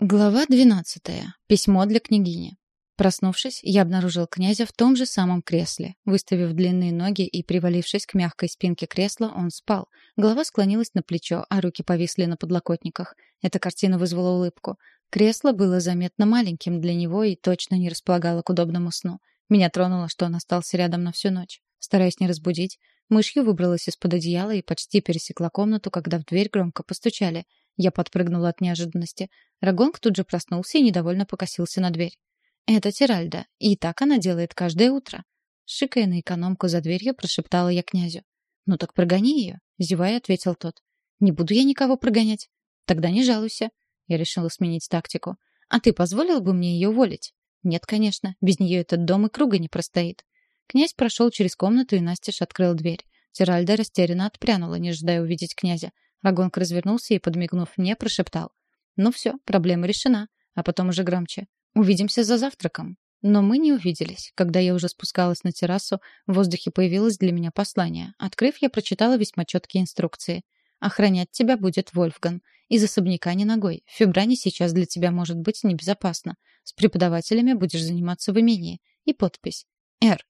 Глава 12. Письмо для княгини. Проснувшись, я обнаружил князя в том же самом кресле. Выставив длинные ноги и привалившись к мягкой спинке кресла, он спал. Голова склонилась на плечо, а руки повисли на подлокотниках. Эта картина вызвала улыбку. Кресло было заметно маленьким для него и точно не располагало к удобному сну. Меня тронуло, что он остался рядом на всю ночь. Стараясь не разбудить, мышью выбралась из-под одеяла и почти пересекла комнату, когда в дверь громко постучали — я подпрыгнула от неожиданности. Рагонг тут же проснулся и недовольно покосился на дверь. «Это Тиральда, и так она делает каждое утро». Шикая на экономку за дверью, прошептала я князю. «Ну так прогони ее», — зевая, ответил тот. «Не буду я никого прогонять». «Тогда не жалуйся». Я решила сменить тактику. «А ты позволил бы мне ее уволить?» «Нет, конечно. Без нее этот дом и круга не простоит». Князь прошел через комнату и настежь открыл дверь. Тиральда растерянно отпрянула, не ожидая увидеть князя. Рагонг развернулся и, подмигнув мне, прошептал. «Ну все, проблема решена». А потом уже громче. «Увидимся за завтраком». Но мы не увиделись. Когда я уже спускалась на террасу, в воздухе появилось для меня послание. Открыв, я прочитала весьма четкие инструкции. «Охранять тебя будет Вольфган. Из особняка не ногой. В Фебране сейчас для тебя может быть небезопасно. С преподавателями будешь заниматься в имении». И подпись. «Р.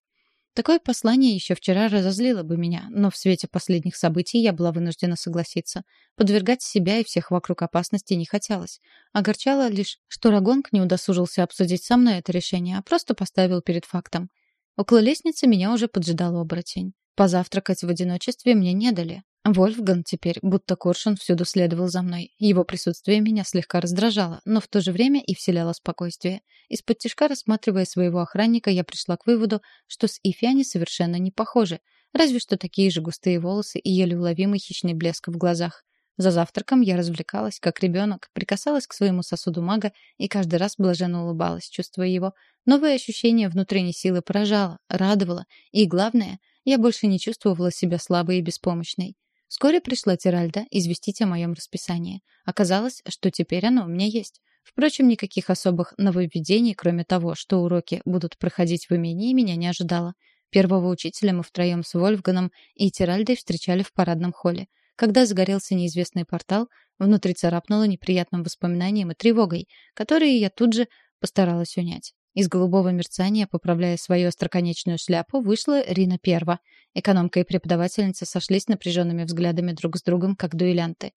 Такое послание еще вчера разозлило бы меня, но в свете последних событий я была вынуждена согласиться. Подвергать себя и всех вокруг опасности не хотелось. Огорчало лишь, что Рагонг не удосужился обсудить со мной это решение, а просто поставил перед фактом. Около лестницы меня уже поджидал оборотень. Позавтракать в одиночестве мне не дали. Вольфган теперь, будто коршун, всюду следовал за мной. Его присутствие меня слегка раздражало, но в то же время и вселяло спокойствие. Из-под тишка, рассматривая своего охранника, я пришла к выводу, что с Ифи они совершенно не похожи. Разве что такие же густые волосы и еле уловимый хищный блеск в глазах. За завтраком я развлекалась, как ребенок, прикасалась к своему сосуду мага и каждый раз блаженно улыбалась, чувствуя его. Новое ощущение внутренней силы поражало, радовало, и, главное, я больше не чувствовала себя слабой и беспомощной. Вскоре пришла Тиральда известить о моем расписании. Оказалось, что теперь оно у меня есть. Впрочем, никаких особых нововведений, кроме того, что уроки будут проходить в имении, меня не ожидало. Первого учителя мы втроем с Вольфганом и Тиральдой встречали в парадном холле. Когда загорелся неизвестный портал, внутри царапнуло неприятным воспоминанием и тревогой, которые я тут же постаралась унять. Из голубого мерцания, поправляя свою остроконечную шляпу, вышла Рина Перва. Экономка и преподавательница сошлись напряженными взглядами друг с другом, как дуэлянты.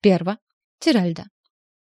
Перва. Тиральда.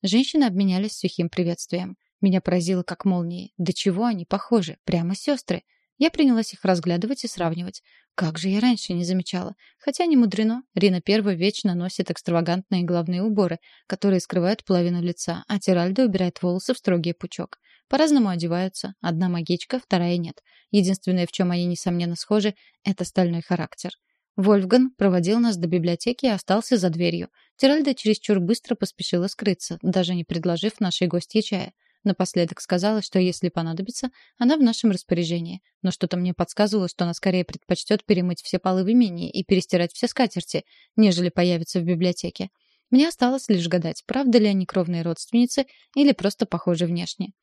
Женщины обменялись сухим приветствием. Меня поразило как молнией. До чего они похожи? Прямо сестры. Я принялась их разглядывать и сравнивать. Как же я раньше не замечала. Хотя не мудрено. Рина Первая вечно носит экстравагантные головные уборы, которые скрывают половину лица, а Тиральда убирает волосы в строгий пучок. По-разному одеваются. Одна магичка, вторая нет. Единственное, в чем они, несомненно, схожи, это стальной характер. Вольфган проводил нас до библиотеки и остался за дверью. Тиральда чересчур быстро поспешила скрыться, даже не предложив нашей гостье чая. Напоследок сказала, что если понадобится, она в нашем распоряжении. Но что-то мне подсказывало, что она скорее предпочтет перемыть все полы в имении и перестирать все скатерти, нежели появиться в библиотеке. Мне осталось лишь гадать, правда ли они кровные родственницы или просто похожи внешне.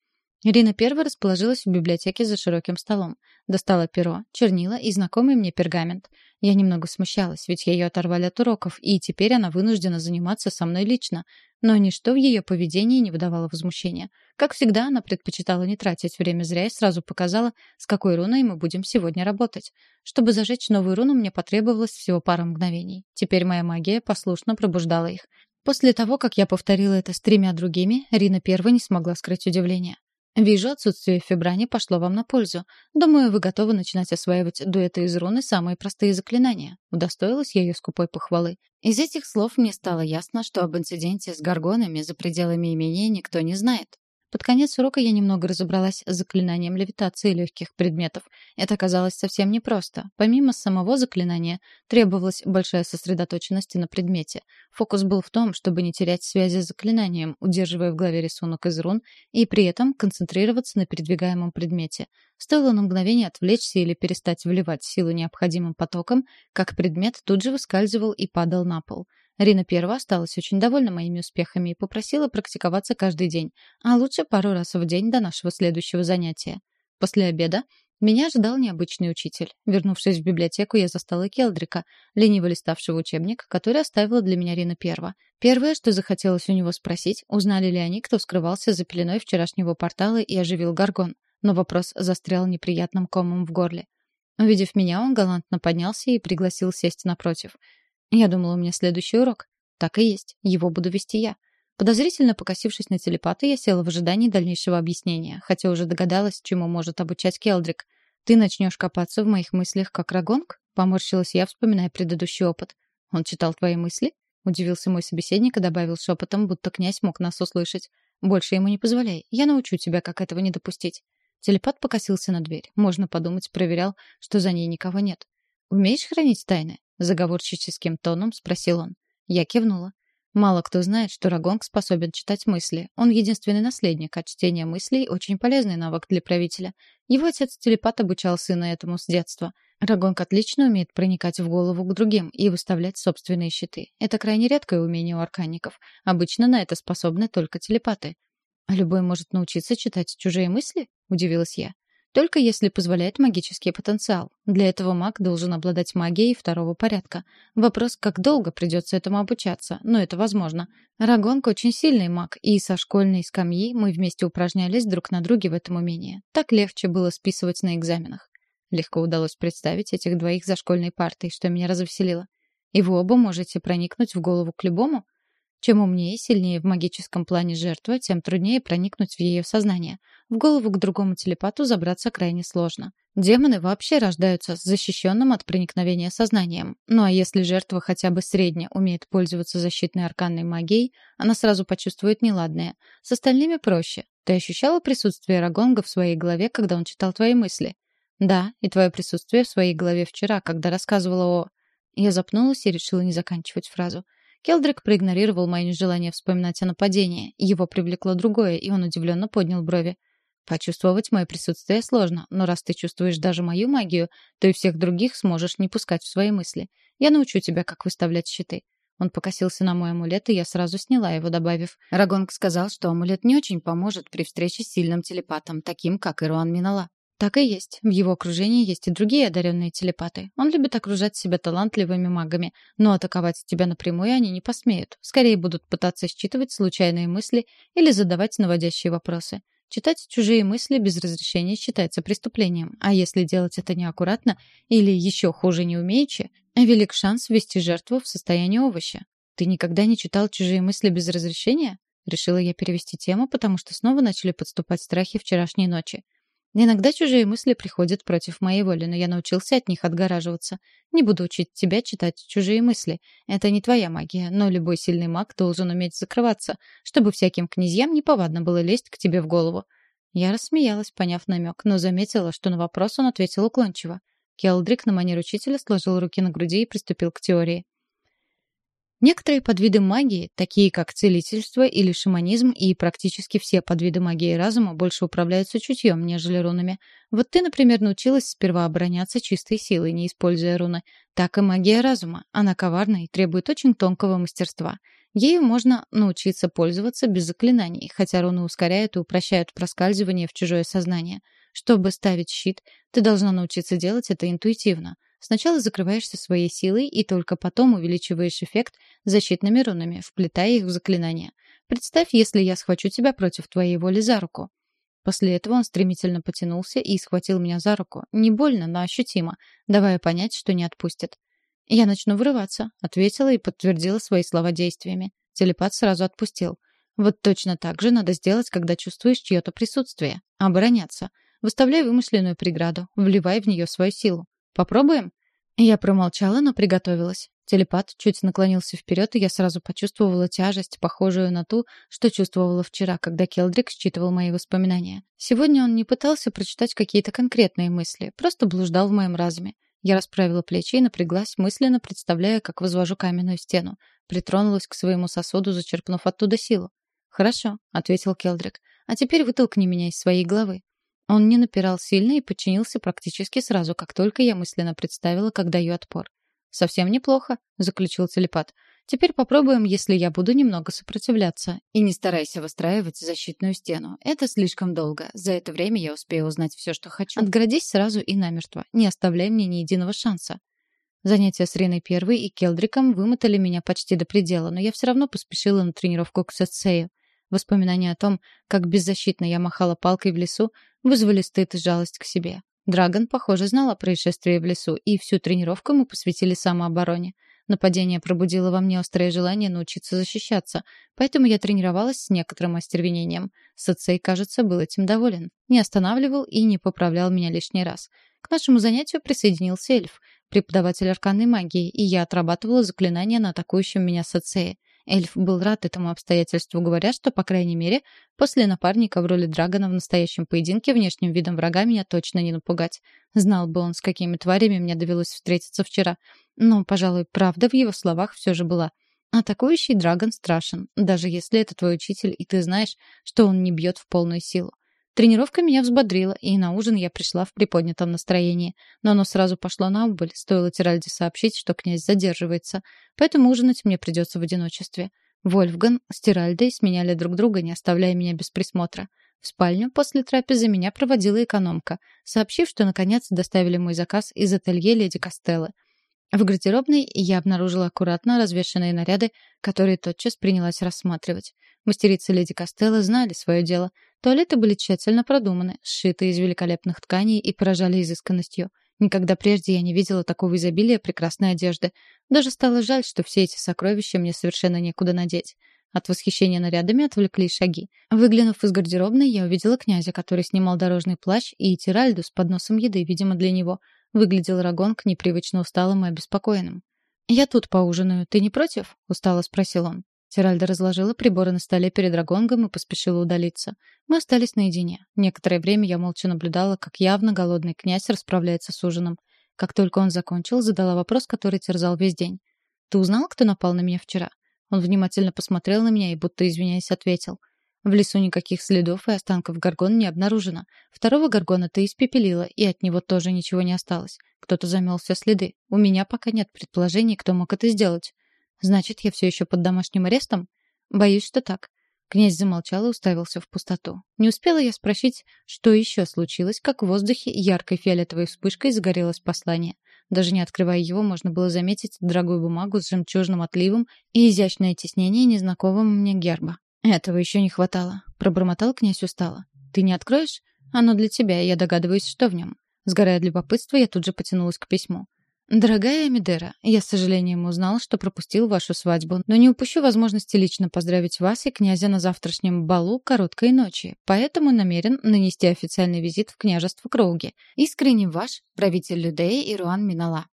Ирина первой расположилась в библиотеке за широким столом. Достала перо, чернила и знакомый мне пергамент. Я немного смущалась, ведь ее оторвали от уроков, и теперь она вынуждена заниматься со мной лично. Но ничто в ее поведении не выдавало возмущения. Как всегда, она предпочитала не тратить время зря и сразу показала, с какой руной мы будем сегодня работать. Чтобы зажечь новую руну, мне потребовалось всего пара мгновений. Теперь моя магия послушно пробуждала их. После того, как я повторила это с тремя другими, Рина первой не смогла скрыть удивление. Вижу, отсутствие Фебрани пошло вам на пользу. Думаю, вы готовы начинать осваивать дуэты из руны самые простые заклинания. Удостоилась я ее скупой похвалы. Из этих слов мне стало ясно, что об инциденте с горгонами за пределами имения никто не знает. Под конец урока я немного разобралась с заклинанием левитации легких предметов. Это оказалось совсем непросто. Помимо самого заклинания, требовалась большая сосредоточенность на предмете. Фокус был в том, чтобы не терять связи с заклинанием, удерживая в голове рисунок из рун, и при этом концентрироваться на передвигаемом предмете. Стоило на мгновение отвлечься или перестать вливать силу необходимым потоком, как предмет тут же выскальзывал и падал на пол. Рина Первая осталась очень довольна моими успехами и попросила практиковаться каждый день, а лучше пару раз в день до нашего следующего занятия. После обеда Меня ожидал необычный учитель. Вернувшись в библиотеку, я застала Келдрика, лениво листавшего учебник, который оставила для меня Рина Перва. Первое, что захотелось у него спросить, узнали ли они, кто скрывался за пеленой вчерашнего портала и оживил Гаргон. Но вопрос застрял неприятным комом в горле. Увидев меня, он галантно поднялся и пригласил сесть напротив. Я думала, у меня следующий урок. Так и есть, его буду вести я. Подозрительно покосившись на телепата, я села в ожидании дальнейшего объяснения, хотя уже догадалась, чему может обучать Келдрик. «Ты начнешь копаться в моих мыслях, как Рагонг?» — поморщилась я, вспоминая предыдущий опыт. «Он читал твои мысли?» — удивился мой собеседник и добавил шепотом, будто князь мог нас услышать. «Больше ему не позволяй. Я научу тебя, как этого не допустить». Телепат покосился на дверь. Можно подумать, проверял, что за ней никого нет. «Умеешь хранить тайны?» — заговорчическим тоном спросил он. Я кивнула. Мало кто знает, что Рагонг способен читать мысли. Он единственный наследник, а чтение мыслей — очень полезный навык для правителя. Его отец-телепат обучал сына этому с детства. Рагонг отлично умеет проникать в голову к другим и выставлять собственные щиты. Это крайне редкое умение у арканников. Обычно на это способны только телепаты. «А любой может научиться читать чужие мысли?» — удивилась я. Только если позволяет магический потенциал. Для этого маг должен обладать магией второго порядка. Вопрос, как долго придется этому обучаться, но это возможно. Рагонг очень сильный маг, и со школьной скамьи мы вместе упражнялись друг на друге в этом умении. Так легче было списывать на экзаменах. Легко удалось представить этих двоих за школьной партой, что меня развеселило. И вы оба можете проникнуть в голову к любому? Чем умнее и сильнее в магическом плане жертва, тем труднее проникнуть в ее сознание. В голову к другому телепату забраться крайне сложно. Демоны вообще рождаются с защищенным от проникновения сознанием. Ну а если жертва хотя бы средне умеет пользоваться защитной арканной магией, она сразу почувствует неладное. С остальными проще. Ты ощущала присутствие Рагонга в своей голове, когда он читал твои мысли? Да, и твое присутствие в своей голове вчера, когда рассказывала о... Я запнулась и решила не заканчивать фразу. Келдрик проигнорировал мое нежелание вспоминать о нападении. Его привлекло другое, и он удивленно поднял брови. «Почувствовать мое присутствие сложно, но раз ты чувствуешь даже мою магию, то и всех других сможешь не пускать в свои мысли. Я научу тебя, как выставлять щиты». Он покосился на мой амулет, и я сразу сняла его, добавив. Рагонг сказал, что амулет не очень поможет при встрече с сильным телепатом, таким, как Ируан Минала. Так и есть. В его окружении есть и другие одаренные телепаты. Он любит окружать себя талантливыми магами, но атаковать тебя напрямую они не посмеют. Скорее будут пытаться считывать случайные мысли или задавать наводящие вопросы. Читать чужие мысли без разрешения считается преступлением, а если делать это неаккуратно или еще хуже не умеючи, велик шанс ввести жертву в состояние овоща. Ты никогда не читал чужие мысли без разрешения? Решила я перевести тему, потому что снова начали подступать страхи вчерашней ночи. Иногда чужие мысли приходят против моей воли, но я научился от них отгораживаться. Не буду учить тебя читать чужие мысли. Это не твоя магия, но любой сильный маг должен уметь закрываться, чтобы всяким князьям неповадно было лезть к тебе в голову. Я рассмеялась, поняв намек, но заметила, что на вопрос он ответил уклончиво. Келдрик на манер учителя сложил руки на груди и приступил к теории. Некоторые подвиды магии, такие как целительство или шаманизм, и практически все подвиды магии разума больше управляются чутьем, нежели рунами. Вот ты, например, научилась сперва обороняться чистой силой, не используя руны. Так и магия разума. Она коварна и требует очень тонкого мастерства. Ею можно научиться пользоваться без заклинаний, хотя руны ускоряют и упрощают проскальзывание в чужое сознание. Чтобы ставить щит, ты должна научиться делать это интуитивно — Сначала закрываешься своей силой и только потом увеличиваешь эффект защитными рунами, вплетая их в заклинание. Представь, если я схвачу тебя против твоей воли за руку. После этого он стремительно потянулся и схватил меня за руку. Не больно, но ощутимо, давая понять, что не отпустит. «Я начну вырываться», — ответила и подтвердила свои слова действиями. Телепат сразу отпустил. Вот точно так же надо сделать, когда чувствуешь чье-то присутствие. Обороняться. Выставляй вымышленную преграду, вливай в нее свою силу. Попробуем?» Я промолчала, но приготовилась. Телепат чуть наклонился вперед, и я сразу почувствовала тяжесть, похожую на ту, что чувствовала вчера, когда Келдрик считывал мои воспоминания. Сегодня он не пытался прочитать какие-то конкретные мысли, просто блуждал в моем разуме. Я расправила плечи и напряглась, мысленно представляя, как возвожу каменную стену. Притронулась к своему сосуду, зачерпнув оттуда силу. «Хорошо», — ответил Келдрик. «А теперь вытолкни меня из своей головы». Он не напирал сильно и подчинился практически сразу, как только я мысленно представила, как даю отпор. «Совсем неплохо», — заключил телепат. «Теперь попробуем, если я буду немного сопротивляться. И не старайся выстраивать защитную стену. Это слишком долго. За это время я успею узнать все, что хочу. Отгородись сразу и намертво. Не оставляй мне ни единого шанса». Занятия с Риной Первой и Келдриком вымотали меня почти до предела, но я все равно поспешила на тренировку к Сетсею. Воспоминания о том, как беззащитно я махала палкой в лесу, вызвали стыд и жалость к себе. Драгон, похоже, знал о происшествии в лесу, и всю тренировку мы посвятили самообороне. Нападение пробудило во мне острое желание научиться защищаться, поэтому я тренировалась с некоторым остервенением. Сацей, кажется, был этим доволен. Не останавливал и не поправлял меня лишний раз. К нашему занятию присоединился эльф, преподаватель арканной магии, и я отрабатывала заклинания на атакующем меня Сацее. Эльф был рад этому обстоятельству, говоря, что, по крайней мере, после напарника в роли Драгона в настоящем поединке внешним видом врага меня точно не напугать. Знал бы он, с какими тварями мне довелось встретиться вчера. Но, пожалуй, правда в его словах все же была. Атакующий Драгон страшен, даже если это твой учитель, и ты знаешь, что он не бьет в полную силу. Тренировка меня взбодрила, и на ужин я пришла в приподнятом настроении. Но оно сразу пошло на убыль, стоило Тиральде сообщить, что князь задерживается. Поэтому ужинать мне придется в одиночестве. Вольфган с Тиральдой сменяли друг друга, не оставляя меня без присмотра. В спальню после трапезы меня проводила экономка, сообщив, что наконец доставили мой заказ из ателье леди Костеллы. В гардеробной я обнаружила аккуратно развешанные наряды, которые тотчас принялась рассматривать. Мастерицы леди Костелло знали свое дело. Туалеты были тщательно продуманы, сшиты из великолепных тканей и поражали изысканностью. Никогда прежде я не видела такого изобилия прекрасной одежды. Даже стало жаль, что все эти сокровища мне совершенно некуда надеть. От восхищения нарядами отвлекли шаги. Выглянув из гардеробной, я увидела князя, который снимал дорожный плащ, и Тиральду с подносом еды, видимо, для него. Выглядел Рагонг непривычно усталым и обеспокоенным. «Я тут поужинаю. Ты не против?» — устало спросил он. Тиральда разложила приборы на столе перед Рагонгом и поспешила удалиться. Мы остались наедине. Некоторое время я молча наблюдала, как явно голодный князь расправляется с ужином. Как только он закончил, задала вопрос, который терзал весь день. «Ты узнал, кто напал на меня вчера?» Он внимательно посмотрел на меня и, будто извиняясь, ответил. «В лесу никаких следов и останков горгона не обнаружено. Второго горгона ты испепелила, и от него тоже ничего не осталось. Кто-то замел все следы. У меня пока нет предположений, кто мог это сделать. Значит, я все еще под домашним арестом? Боюсь, что так. Князь замолчал и уставился в пустоту. Не успела я спросить, что еще случилось, как в воздухе яркой фиолетовой вспышкой загорелось послание. Даже не открывая его, можно было заметить дорогую бумагу с жемчужным отливом и изящное тиснение незнакомого мне герба. «Этого еще не хватало», — пробормотал князь устало. «Ты не откроешь? Оно для тебя, я догадываюсь, что в нем». Сгорая от любопытства, я тут же потянулась к письму. Дорогая Амидера, я с сожалением узнал, что пропустил вашу свадьбу, но не упущу возможности лично поздравить вас и князя на завтрашнем балу короткой ночи, поэтому намерен нанести официальный визит в княжество Кроуги. Искренне ваш, правитель Людеи Ируан Минала.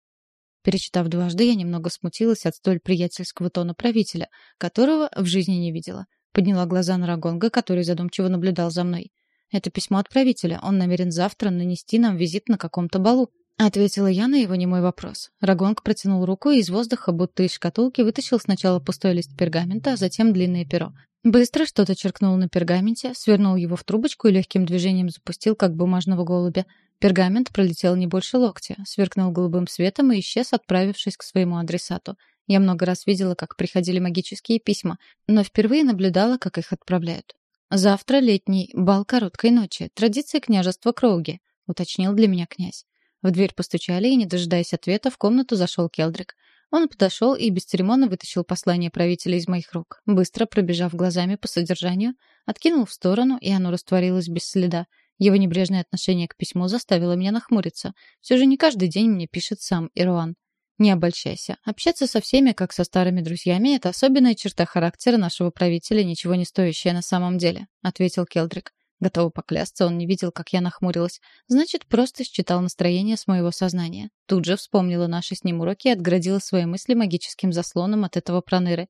Перечитав дважды, я немного смутилась от столь приятельского тона правителя, которого в жизни не видела. Подняла глаза на Рагонга, который задумчиво наблюдал за мной. Это письмо от правителя. Он намерен завтра нанести нам визит на каком-то балу. Ответила я на его немой вопрос. Рагонг протянул руку и из воздуха, будто из шкатулки, вытащил сначала пустой лист пергамента, а затем длинное перо. Быстро что-то черкнул на пергаменте, свернул его в трубочку и легким движением запустил, как бумажного голубя. Пергамент пролетел не больше локтя, сверкнул голубым светом и исчез, отправившись к своему адресату. Я много раз видела, как приходили магические письма, но впервые наблюдала, как их отправляют. «Завтра летний бал короткой ночи. Традиция княжества Кроуги», — уточнил для меня князь. В дверь постучали, и, не дожидаясь ответа, в комнату зашел Келдрик. Он подошел и бесцеремонно вытащил послание правителя из моих рук. Быстро пробежав глазами по содержанию, откинул в сторону, и оно растворилось без следа. Его небрежное отношение к письму заставило меня нахмуриться. Все же не каждый день мне пишет сам Ируан. Не обольщайся. Общаться со всеми, как со старыми друзьями, это особенная черта характера нашего правителя, ничего не стоящая на самом деле, ответил Келдрик. Готова поклясться, он не видел, как я нахмурилась. Значит, просто считал настроение с моего сознания. Тут же вспомнила наши с ним уроки и отградила свои мысли магическим заслоном от этого проныры.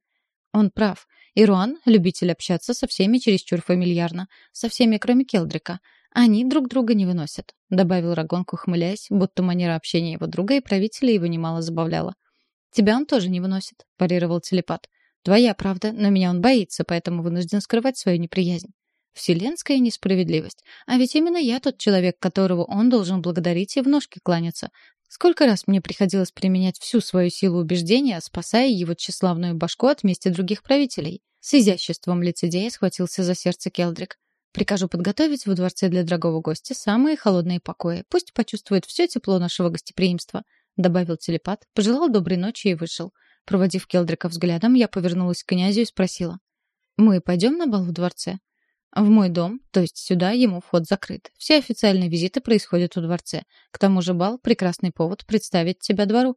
Он прав. Ируан — любитель общаться со всеми чересчур фамильярно. Со всеми, кроме Келдрика. Они друг друга не выносят. Добавил Рагонку, ухмыляясь, будто манера общения его друга и правителя его немало забавляла. «Тебя он тоже не выносит», — парировал телепат. «Твоя правда, но меня он боится, поэтому вынужден скрывать свою неприязнь». Вселенская несправедливость. А ведь именно я тот человек, которого он должен благодарить и в ножки кланяться. Сколько раз мне приходилось применять всю свою силу убеждения, спасая его тщеславную башку от мести других правителей. С изяществом лицедея схватился за сердце Келдрик. Прикажу подготовить во дворце для дорогого гостя самые холодные покои. Пусть почувствует все тепло нашего гостеприимства», — добавил телепат, пожелал доброй ночи и вышел. Проводив Келдрика взглядом, я повернулась к князю и спросила. «Мы пойдем на бал в дворце?» В мой дом, то есть сюда, ему вход закрыт. Все официальные визиты происходят во дворце. К тому же бал — прекрасный повод представить тебя двору.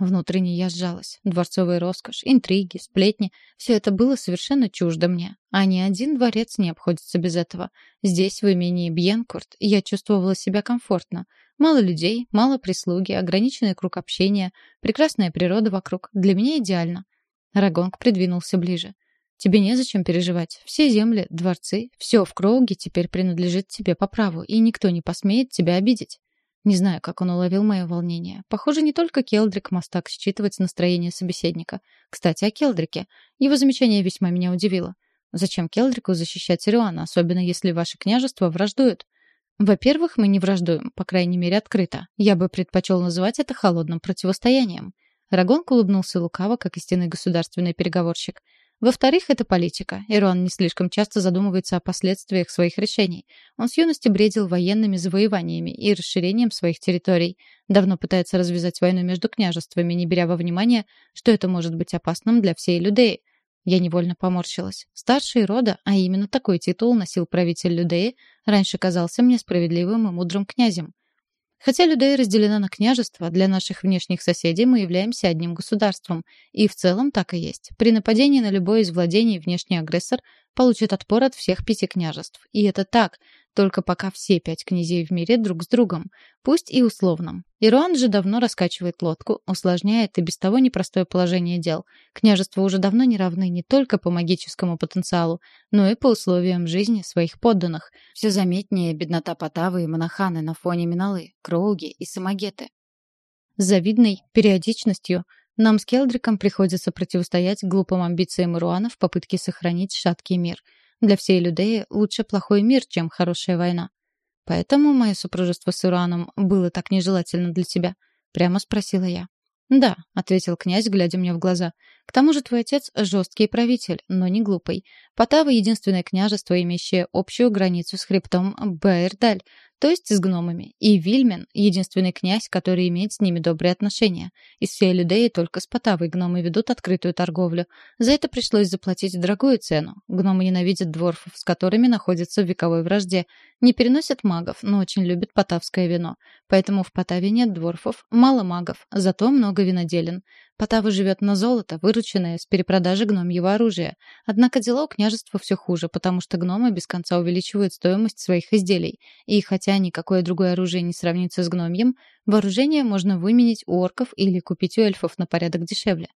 Внутренне я сжалась. Дворцовая роскошь, интриги, сплетни — все это было совершенно чуждо мне. А ни один дворец не обходится без этого. Здесь, в имении Бьенкурт, я чувствовала себя комфортно. Мало людей, мало прислуги, ограниченный круг общения, прекрасная природа вокруг. Для меня идеально. Рагонг придвинулся ближе. Тебе незачем переживать. Все земли, дворцы, все в Кроуге теперь принадлежит тебе по праву, и никто не посмеет тебя обидеть. Не знаю, как он уловил мое волнение. Похоже, не только Келдрик мастак считывать настроение собеседника. Кстати, о Келдрике. Его замечание весьма меня удивило. Зачем Келдрику защищать Ируана, особенно если ваши княжества враждуют? Во-первых, мы не враждуем, по крайней мере, открыто. Я бы предпочел называть это холодным противостоянием. Рагонк улыбнулся лукаво, как истинный государственный переговорщик. Во-вторых, это политика. Ирон не слишком часто задумывается о последствиях своих решений. Он с юности бредил военными завоеваниями и расширением своих территорий. Давно пытается развязать войну между княжествами, не беря во внимание, что это может быть опасным для всей Людеи. Я невольно поморщилась. Старший рода, а именно такой титул носил правитель Людеи, раньше казался мне справедливым и мудрым князем. Хотя Людея разделена на княжества, для наших внешних соседей мы являемся одним государством. И в целом так и есть. При нападении на любое из владений внешний агрессор получит отпор от всех пяти княжеств. И это так, только пока все пять князей в мире друг с другом, пусть и условном. Ируан же давно раскачивает лодку, усложняет и без того непростое положение дел. Княжества уже давно не равны не только по магическому потенциалу, но и по условиям жизни своих подданных. Все заметнее беднота Потавы и Монаханы на фоне Миналы, Кроуги и Самагеты. С завидной периодичностью нам с Келдриком приходится противостоять глупым амбициям Ируана в попытке сохранить шаткий мир – для всей Людеи лучше плохой мир, чем хорошая война. Поэтому мое супружество с Ираном было так нежелательно для тебя? Прямо спросила я. «Да», — ответил князь, глядя мне в глаза. «К тому же твой отец — жесткий правитель, но не глупый. Потава — единственное княжество, имеющее общую границу с хребтом Баэрдаль, то есть с гномами. И Вильмен — единственный князь, который имеет с ними добрые отношения. Из всей Людеи только с Потавой гномы ведут открытую торговлю. За это пришлось заплатить дорогую цену. Гномы ненавидят дворфов, с которыми находятся в вековой вражде. Не переносят магов, но очень любят потавское вино. Поэтому в Потаве нет дворфов, мало магов, зато много виноделин. Потава живет на золото, вырученное с перепродажи гномьего оружия. Однако дела у княжества все хуже, потому что гномы без конца увеличивают стоимость своих изделий. И хотя никакое другое оружие не сравнится с гномьем, вооружение можно выменить у орков или купить у эльфов на порядок дешевле.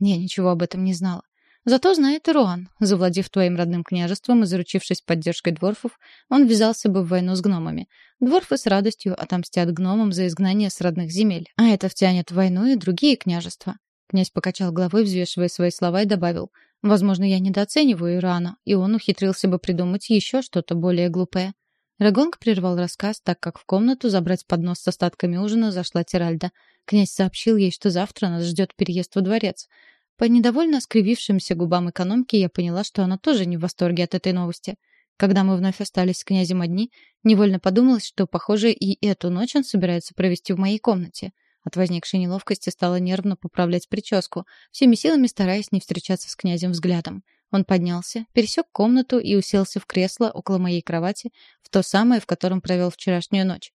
Я ничего об этом не знала. Зато знает и Руан. Завладев твоим родным княжеством и заручившись поддержкой дворфов, он ввязался бы в войну с гномами. Дворфы с радостью отомстят гномам за изгнание с родных земель, а это втянет в войну и другие княжества. Князь покачал головой, взвешивая свои слова, и добавил. «Возможно, я недооцениваю Ирана, и он ухитрился бы придумать еще что-то более глупое». Рагонг прервал рассказ, так как в комнату забрать поднос с остатками ужина зашла Тиральда. Князь сообщил ей, что завтра нас ждет переезд во дворец. По недовольно скривившимся губам экономки я поняла, что она тоже не в восторге от этой новости. Когда мы вновь остались с князем одни, невольно подумалось, что, похоже, и эту ночь он собирается провести в моей комнате. От возникшей неловкости стала нервно поправлять прическу, всеми силами стараясь не встречаться с князем взглядом. Он поднялся, пересек комнату и уселся в кресло около моей кровати, в то самое, в котором провел вчерашнюю ночь.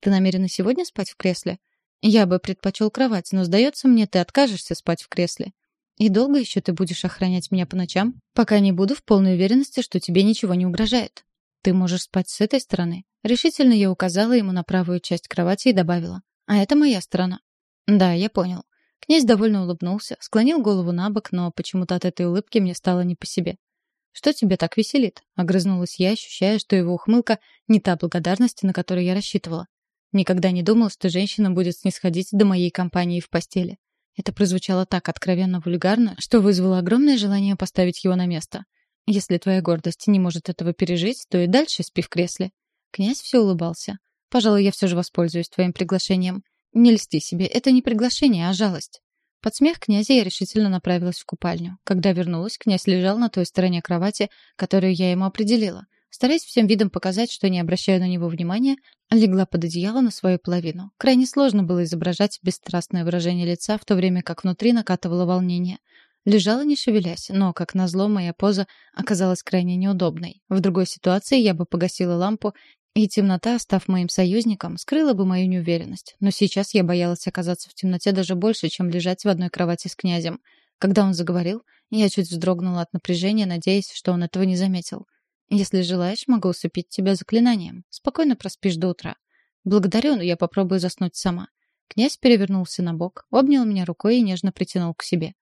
«Ты намерена сегодня спать в кресле?» «Я бы предпочел кровать, но, сдается мне, ты откажешься спать в кресле». «И долго еще ты будешь охранять меня по ночам?» «Пока не буду в полной уверенности, что тебе ничего не угрожает». «Ты можешь спать с этой стороны?» Решительно я указала ему на правую часть кровати и добавила. А это моя сторона. Да, я понял. Князь довольно улыбнулся, склонил голову на бок, но почему-то от этой улыбки мне стало не по себе. «Что тебе так веселит?» — огрызнулась я, ощущая, что его ухмылка не та благодарность, на которую я рассчитывала. Никогда не думал, что женщина будет снисходить до моей компании в постели. Это прозвучало так откровенно вульгарно, что вызвало огромное желание поставить его на место. Если твоя гордость не может этого пережить, то и дальше спи в кресле. Князь все улыбался. Пожалуй, я все же воспользуюсь твоим приглашением. Не льсти себе, это не приглашение, а жалость. Под смех князя я решительно направилась в купальню. Когда вернулась, князь лежал на той стороне кровати, которую я ему определила. Стараясь всем видом показать, что не обращаю на него внимания, легла под одеяло на свою половину. Крайне сложно было изображать бесстрастное выражение лица, в то время как внутри накатывало волнение. Лежала не шевелясь, но, как назло, моя поза оказалась крайне неудобной. В другой ситуации я бы погасила лампу и темнота, став моим союзником, скрыла бы мою неуверенность. Но сейчас я боялась оказаться в темноте даже больше, чем лежать в одной кровати с князем. Когда он заговорил, я чуть вздрогнула от напряжения, надеясь, что он этого не заметил. «Если желаешь, могу усыпить тебя заклинанием. Спокойно проспишь до утра». «Благодарю, но я попробую заснуть сама». Князь перевернулся на бок, обнял меня рукой и нежно притянул к себе.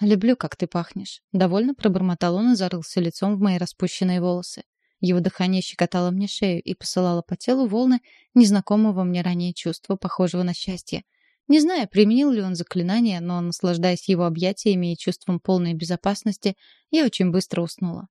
«Люблю, как ты пахнешь». Довольно пробормотал он и зарылся лицом в мои распущенные волосы. Его дыхание щекотало мне шею и посылало по телу волны незнакомого мне ранее чувства, похожего на счастье. Не знаю, применил ли он заклинание, но, наслаждаясь его объятиями и чувством полной безопасности, я очень быстро уснула.